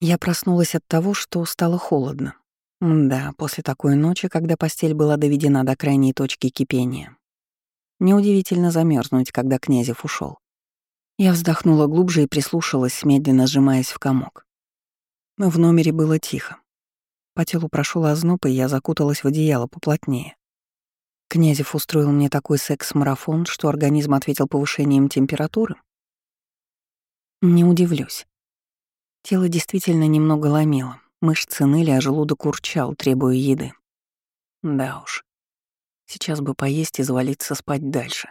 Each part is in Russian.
Я проснулась от того, что стало холодно. Да, после такой ночи, когда постель была доведена до крайней точки кипения. Неудивительно замерзнуть, когда Князев ушел. Я вздохнула глубже и прислушалась, медленно сжимаясь в комок. В номере было тихо. По телу прошел озноб, и я закуталась в одеяло поплотнее. Князев устроил мне такой секс-марафон, что организм ответил повышением температуры. Не удивлюсь. Тело действительно немного ломило, мышцы ныли, а желудок урчал, требуя еды. Да уж. Сейчас бы поесть и завалиться спать дальше.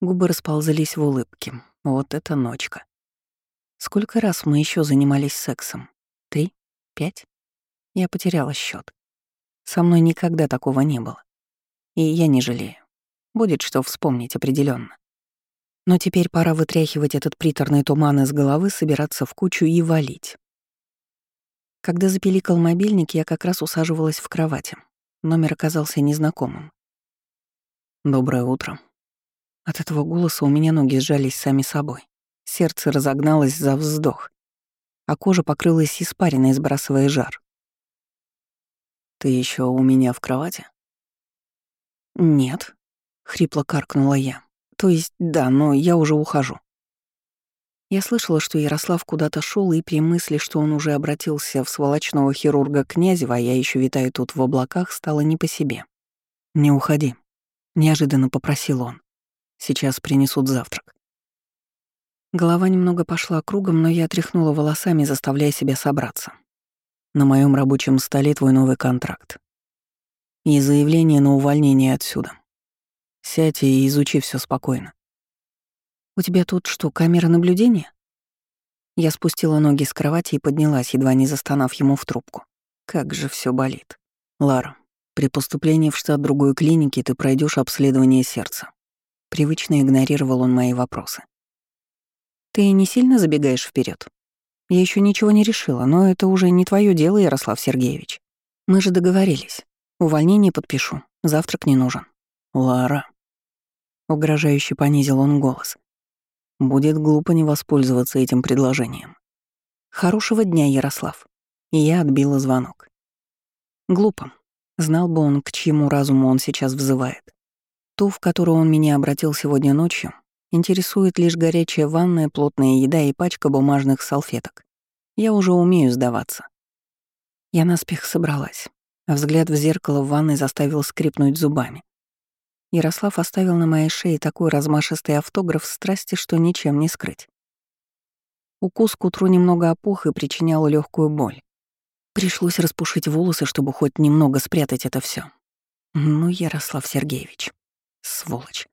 Губы расползались в улыбке. Вот это ночка. Сколько раз мы еще занимались сексом? Три? Пять? Я потеряла счет. Со мной никогда такого не было. И я не жалею. Будет что вспомнить определенно. Но теперь пора вытряхивать этот приторный туман из головы, собираться в кучу и валить. Когда запеликал мобильник, я как раз усаживалась в кровати. Номер оказался незнакомым. «Доброе утро». От этого голоса у меня ноги сжались сами собой. Сердце разогналось за вздох, а кожа покрылась испариной, сбрасывая жар. «Ты еще у меня в кровати?» «Нет», — хрипло каркнула я. То есть, да, но я уже ухожу. Я слышала, что Ярослав куда-то шел, и при мысли, что он уже обратился в сволочного хирурга Князева, а я еще витаю тут в облаках, стало не по себе. «Не уходи», — неожиданно попросил он. «Сейчас принесут завтрак». Голова немного пошла кругом, но я тряхнула волосами, заставляя себя собраться. На моем рабочем столе твой новый контракт. И заявление на увольнение отсюда. Сядь и изучи все спокойно. «У тебя тут что, камера наблюдения?» Я спустила ноги с кровати и поднялась, едва не застонав ему в трубку. Как же все болит. Лара, при поступлении в штат другой клиники ты пройдешь обследование сердца. Привычно игнорировал он мои вопросы. Ты не сильно забегаешь вперед? Я еще ничего не решила, но это уже не твое дело, Ярослав Сергеевич. Мы же договорились. Увольнение подпишу. Завтрак не нужен. Лара. Угрожающе понизил он голос. Будет глупо не воспользоваться этим предложением. Хорошего дня, Ярослав. И я отбила звонок. Глупо. Знал бы он, к чьему разуму он сейчас взывает. Ту, в которую он меня обратил сегодня ночью, интересует лишь горячая ванная, плотная еда и пачка бумажных салфеток. Я уже умею сдаваться. Я наспех собралась. Взгляд в зеркало в ванной заставил скрипнуть зубами. Ярослав оставил на моей шее такой размашистый автограф страсти, что ничем не скрыть. Укус к утру немного опух и причинял легкую боль. Пришлось распушить волосы, чтобы хоть немного спрятать это все. Ну, Ярослав Сергеевич, сволочь.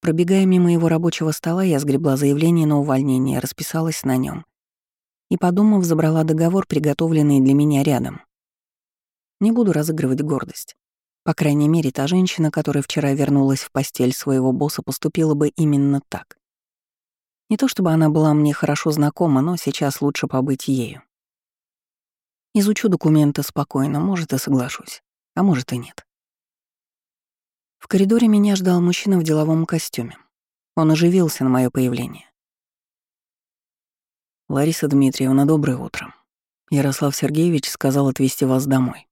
Пробегая мимо его рабочего стола, я сгребла заявление на увольнение, расписалась на нем и, подумав, забрала договор, приготовленный для меня рядом. Не буду разыгрывать гордость. По крайней мере, та женщина, которая вчера вернулась в постель своего босса, поступила бы именно так. Не то чтобы она была мне хорошо знакома, но сейчас лучше побыть ею. Изучу документы спокойно, может, и соглашусь, а может и нет. В коридоре меня ждал мужчина в деловом костюме. Он оживился на мое появление. «Лариса Дмитриевна, доброе утро. Ярослав Сергеевич сказал отвезти вас домой.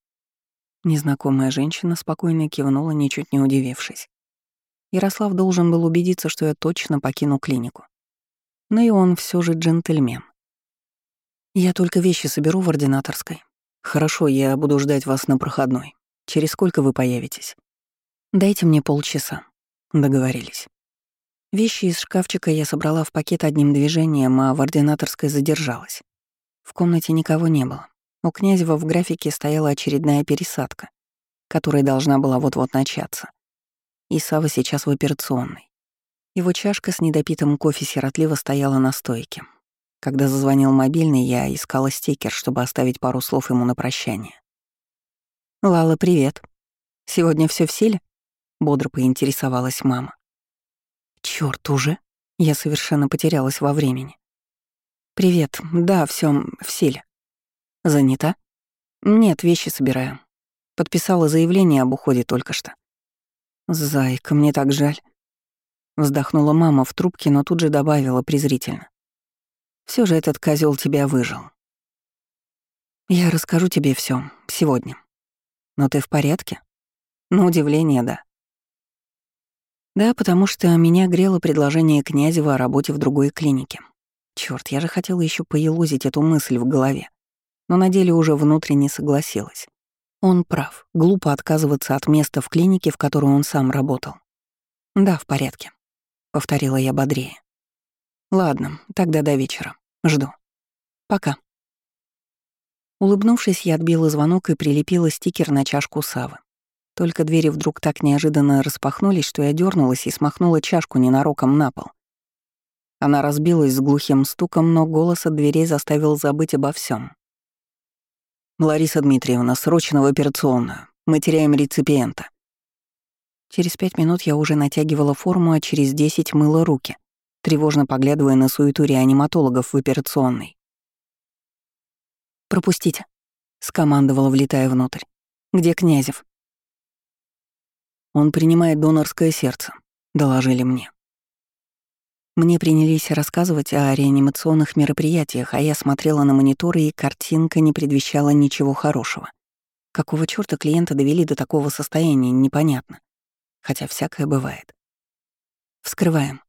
Незнакомая женщина спокойно кивнула, ничуть не удивившись. Ярослав должен был убедиться, что я точно покину клинику. Но и он все же джентльмен. Я только вещи соберу в ординаторской. Хорошо, я буду ждать вас на проходной. Через сколько вы появитесь? Дайте мне полчаса. Договорились. Вещи из шкафчика я собрала в пакет одним движением, а в ординаторской задержалась. В комнате никого не было. У Князева в графике стояла очередная пересадка, которая должна была вот-вот начаться. И Сава сейчас в операционной. Его чашка с недопитым кофе сиротливо стояла на стойке. Когда зазвонил мобильный, я искала стикер, чтобы оставить пару слов ему на прощание. «Лала, привет. Сегодня все в силе?» — бодро поинтересовалась мама. Черт уже? Я совершенно потерялась во времени. «Привет. Да, все в силе. Занята? Нет, вещи собираю. Подписала заявление об уходе только что. Зайка, мне так жаль. Вздохнула мама в трубке, но тут же добавила презрительно. Все же этот козел тебя выжил. Я расскажу тебе все сегодня. Но ты в порядке? На удивление, да. Да, потому что меня грело предложение Князева о работе в другой клинике. Черт, я же хотела еще поелозить эту мысль в голове, но на деле уже внутренне согласилась. Он прав, глупо отказываться от места в клинике, в которой он сам работал. «Да, в порядке», — повторила я бодрее. «Ладно, тогда до вечера. Жду. Пока». Улыбнувшись, я отбила звонок и прилепила стикер на чашку Савы. Только двери вдруг так неожиданно распахнулись, что я дернулась и смахнула чашку ненароком на пол. Она разбилась с глухим стуком, но голос от дверей заставил забыть обо всем. «Лариса Дмитриевна, срочно в операционную. Мы теряем реципиента». Через пять минут я уже натягивала форму, а через десять мыла руки, тревожно поглядывая на суету реаниматологов в операционной. «Пропустите», — скомандовала, влетая внутрь. «Где Князев?» «Он принимает донорское сердце», — доложили мне. Мне принялись рассказывать о реанимационных мероприятиях, а я смотрела на мониторы, и картинка не предвещала ничего хорошего. Какого чёрта клиента довели до такого состояния, непонятно. Хотя всякое бывает. Вскрываем.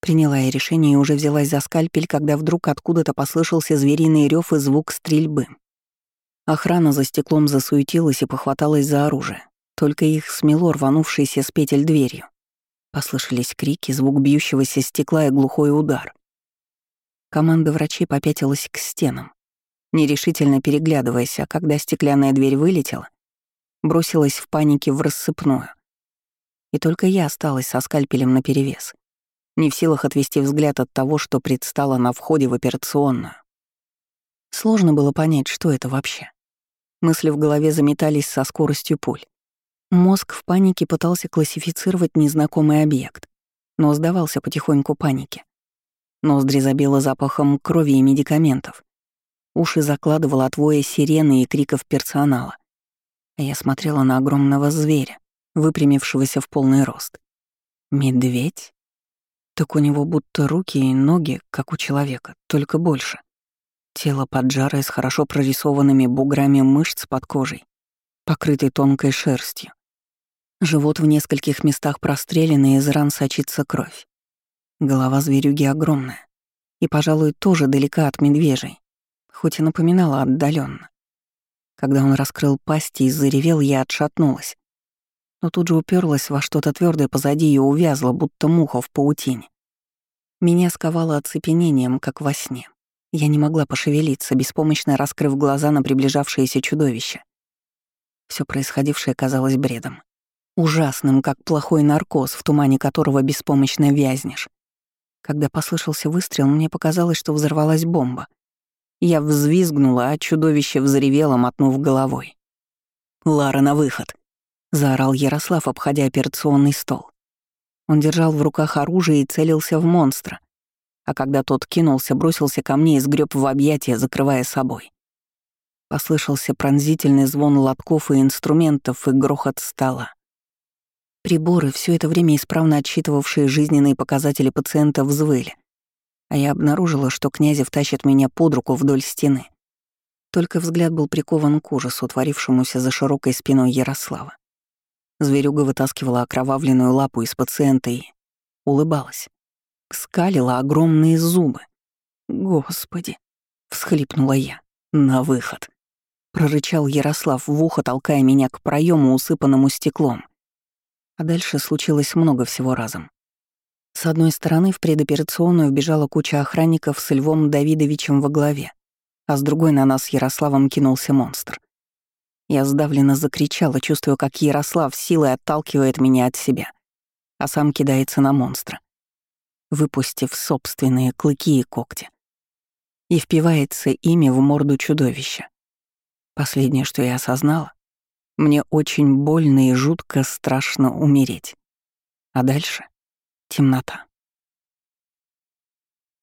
Приняла я решение и уже взялась за скальпель, когда вдруг откуда-то послышался звериный рев и звук стрельбы. Охрана за стеклом засуетилась и похваталась за оружие. Только их смело рванувшейся с петель дверью. Послышались крики, звук бьющегося стекла и глухой удар. Команда врачей попятилась к стенам, нерешительно переглядываясь, а когда стеклянная дверь вылетела, бросилась в панике в рассыпную. И только я осталась со скальпелем наперевес, не в силах отвести взгляд от того, что предстало на входе в операционную. Сложно было понять, что это вообще. Мысли в голове заметались со скоростью пуль. Мозг в панике пытался классифицировать незнакомый объект, но сдавался потихоньку панике. Ноздри забило запахом крови и медикаментов. Уши закладывало от сирены и криков персонала. Я смотрела на огромного зверя, выпрямившегося в полный рост. Медведь? Так у него будто руки и ноги, как у человека, только больше. Тело поджарое с хорошо прорисованными буграми мышц под кожей, покрытой тонкой шерстью. Живот в нескольких местах прострелен, и из ран сочится кровь. Голова зверюги огромная. И, пожалуй, тоже далека от медвежий, хоть и напоминала отдаленно. Когда он раскрыл пасть и заревел, я отшатнулась. Но тут же уперлась во что-то твердое позади и увязла, будто муха в паутине. Меня сковало оцепенением, как во сне. Я не могла пошевелиться, беспомощно раскрыв глаза на приближавшееся чудовище. Все происходившее казалось бредом. Ужасным, как плохой наркоз, в тумане которого беспомощно вязнешь. Когда послышался выстрел, мне показалось, что взорвалась бомба. Я взвизгнула, а чудовище взревело, мотнув головой. «Лара, на выход!» — заорал Ярослав, обходя операционный стол. Он держал в руках оружие и целился в монстра, а когда тот кинулся, бросился ко мне и сгреб в объятия, закрывая собой. Послышался пронзительный звон лотков и инструментов и грохот стола. Приборы, все это время исправно отсчитывавшие жизненные показатели пациента, взвыли. А я обнаружила, что Князев тащит меня под руку вдоль стены. Только взгляд был прикован к ужасу, творившемуся за широкой спиной Ярослава. Зверюга вытаскивала окровавленную лапу из пациента и улыбалась. Скалила огромные зубы. «Господи!» — всхлипнула я. «На выход!» — прорычал Ярослав в ухо, толкая меня к проему, усыпанному стеклом. А дальше случилось много всего разом. С одной стороны, в предоперационную вбежала куча охранников с Львом Давидовичем во главе, а с другой на нас Ярославом кинулся монстр. Я сдавленно закричала, чувствуя, как Ярослав силой отталкивает меня от себя, а сам кидается на монстра, выпустив собственные клыки и когти. И впивается ими в морду чудовища. Последнее, что я осознала, мне очень больно и жутко страшно умереть. А дальше — темнота.